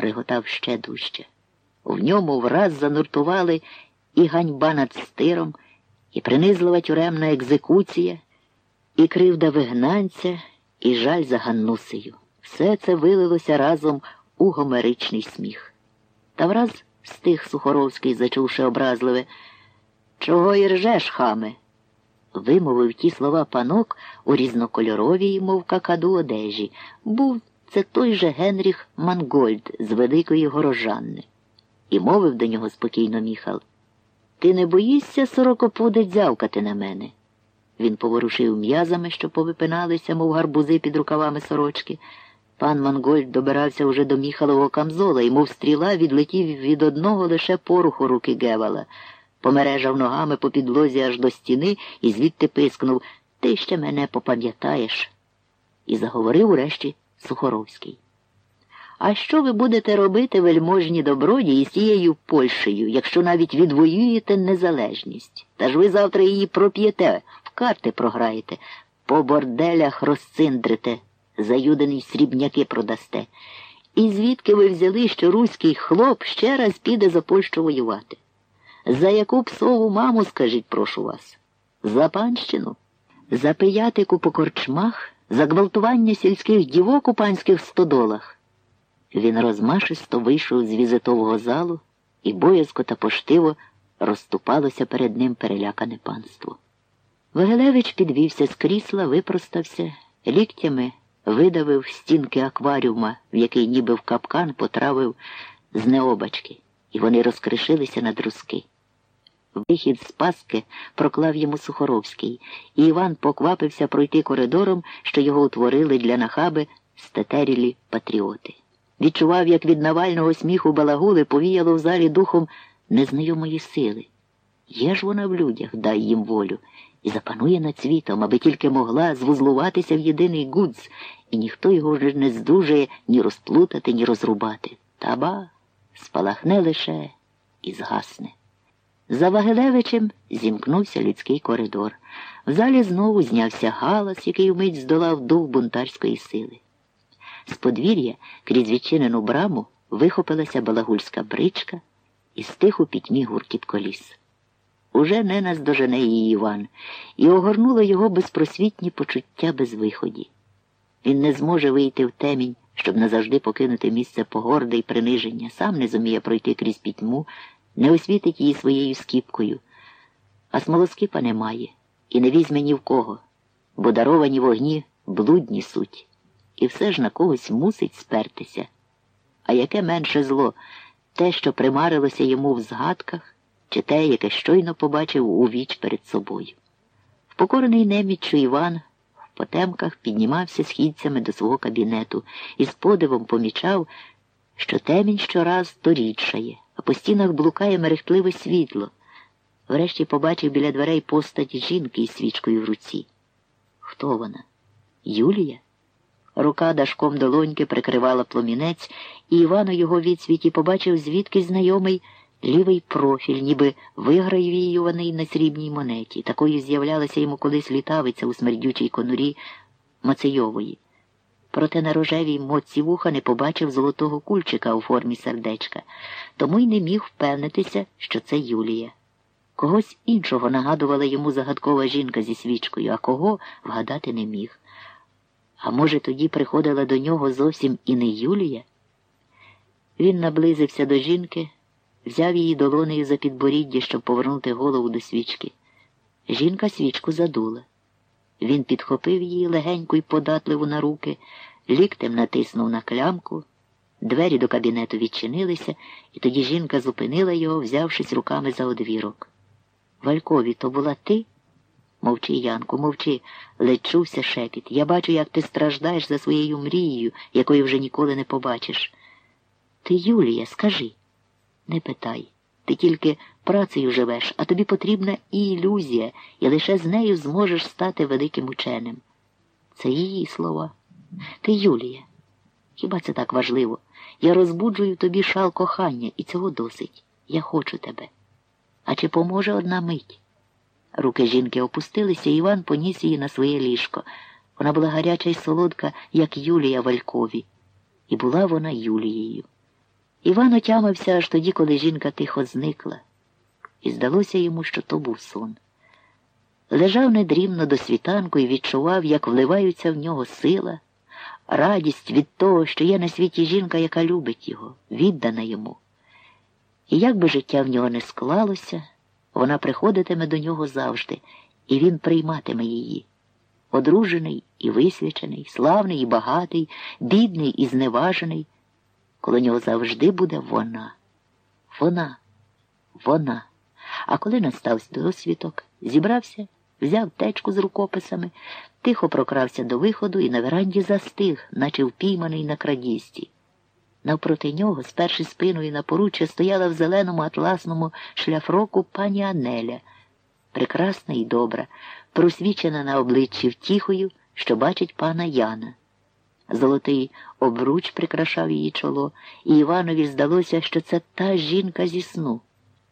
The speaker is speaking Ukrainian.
реготав ще дужче. В ньому враз зануртували і ганьба над стиром, і принизлива тюремна екзекуція, і кривда вигнанця, і жаль за Ганнусею. Все це вилилося разом у гомеричний сміх. Та враз стих Сухоровський, зачувши образливе. Чого і ржеш, хаме? Вимовив ті слова панок у різнокольоровій, мов какаду одежі. Був це той же Генріх Мангольд з Великої Горожанни. І мовив до нього спокійно Міхал. Ти не боїшся сорокопуде дзявкати на мене? Він поворушив м'язами, що повипиналися, мов гарбузи під рукавами сорочки. Пан Мангольд добирався уже до Міхалового камзола і, мов стріла, відлетів від одного лише поруху руки гевала, помережав ногами по підлозі аж до стіни і звідти пискнув Ти ще мене попам'ятаєш. І заговорив урешті Сухоровський. А що ви будете робити, вельможні добродії, з тією Польщею, якщо навіть відвоюєте незалежність? Та ж ви завтра її проп'єте, в карти програєте, по борделях розциндрите, заюдені срібняки продасте. І звідки ви взяли, що руський хлоп ще раз піде за Польщу воювати? За яку псову маму, скажіть, прошу вас? За панщину? За пиятику по корчмах, за гвалтування сільських дівок у панських стодолах. Він розмашисто вийшов з візитового залу, і боязко та поштиво розступалося перед ним перелякане панство. Вагелевич підвівся з крісла, випростався, ліктями видавив стінки акваріума, в який ніби в капкан потравив з необачки, і вони розкришилися на друзки. Вихід з Паски проклав йому Сухоровський, і Іван поквапився пройти коридором, що його утворили для нахаби стетерілі патріоти. Відчував, як від Навального сміху балагули повіяло в залі духом незнайомої сили. Є ж вона в людях, дай їм волю, і запанує над світом, аби тільки могла звузлуватися в єдиний гудз, і ніхто його вже не здужає ні розплутати, ні розрубати. Та ба спалахне лише і згасне. За Вагилевичем зімкнувся людський коридор. В залі знову знявся галас, який вмить здолав дух бунтарської сили. З подвір'я крізь відчинену браму вихопилася балагульська бричка і стих у пітьмі гуркіт коліс. Уже не наздожене її Іван, і огорнуло його безпросвітні почуття безвиході. Він не зможе вийти в темінь, щоб назавжди покинути місце погорди й приниження, сам не зуміє пройти крізь пітьму, не освітить її своєю скіпкою. А смолоскипа немає і не візьме ні в кого, бо даровані вогні блудні суть і все ж на когось мусить спертися. А яке менше зло те, що примарилося йому в згадках, чи те, яке щойно побачив у віч перед собою. Впокорений неміччю Іван в потемках піднімався східцями до свого кабінету і з подивом помічав, що темінь щораз торідшає, а по стінах блукає мерехтливе світло. Врешті побачив біля дверей постать жінки із свічкою в руці. Хто вона? Юлія? Рука дашком долоньки прикривала пломінець, і Іван у його відсвіті побачив звідки знайомий лівий профіль, ніби вигравіюваний на срібній монеті. Такою з'являлася йому колись літавиця у смердючій конурі Мацейової. Проте на рожевій моці вуха не побачив золотого кульчика у формі сердечка, тому й не міг впевнитися, що це Юлія. Когось іншого нагадувала йому загадкова жінка зі свічкою, а кого вгадати не міг. А може, тоді приходила до нього зовсім і не Юлія? Він наблизився до жінки, взяв її долонею за підборіддя, щоб повернути голову до свічки. Жінка свічку задула. Він підхопив її легенько й податливо на руки, ліктем натиснув на клямку. Двері до кабінету відчинилися, і тоді жінка зупинила його, взявшись руками за одвірок. Валькові, то була ти? Мовчи, Янку, мовчи, ледь шепіт. Я бачу, як ти страждаєш за своєю мрією, якої вже ніколи не побачиш. Ти, Юлія, скажи, не питай. Ти тільки працею живеш, а тобі потрібна і ілюзія, і лише з нею зможеш стати великим ученим. Це її слова. Ти, Юлія. Хіба це так важливо? Я розбуджую тобі шал кохання, і цього досить. Я хочу тебе. А чи поможе одна мить? Руки жінки опустилися, і Іван поніс її на своє ліжко. Вона була гаряча й солодка, як Юлія Валькові. І була вона Юлією. Іван отямився аж тоді, коли жінка тихо зникла, і здалося йому, що то був сон. Лежав недрімно до світанку і відчував, як вливаються в нього сила, радість від того, що є на світі жінка, яка любить його, віддана йому. І як би життя в нього не склалося, вона приходитиме до нього завжди, і він прийматиме її. Одружений і висвячений, славний і багатий, бідний і зневажений. Коло нього завжди буде вона. Вона, вона. А коли настав досвідок, зібрався, взяв течку з рукописами, тихо прокрався до виходу і на веранді застиг, наче впійманий на крадісті. Навпроти нього, сперши спиною на поруччя, стояла в зеленому атласному шляфроку пані Анеля, прекрасна і добра, просвічена на обличчі втіхою, що бачить пана Яна. Золотий обруч прикрашав її чоло, і Іванові здалося, що це та жінка зі сну.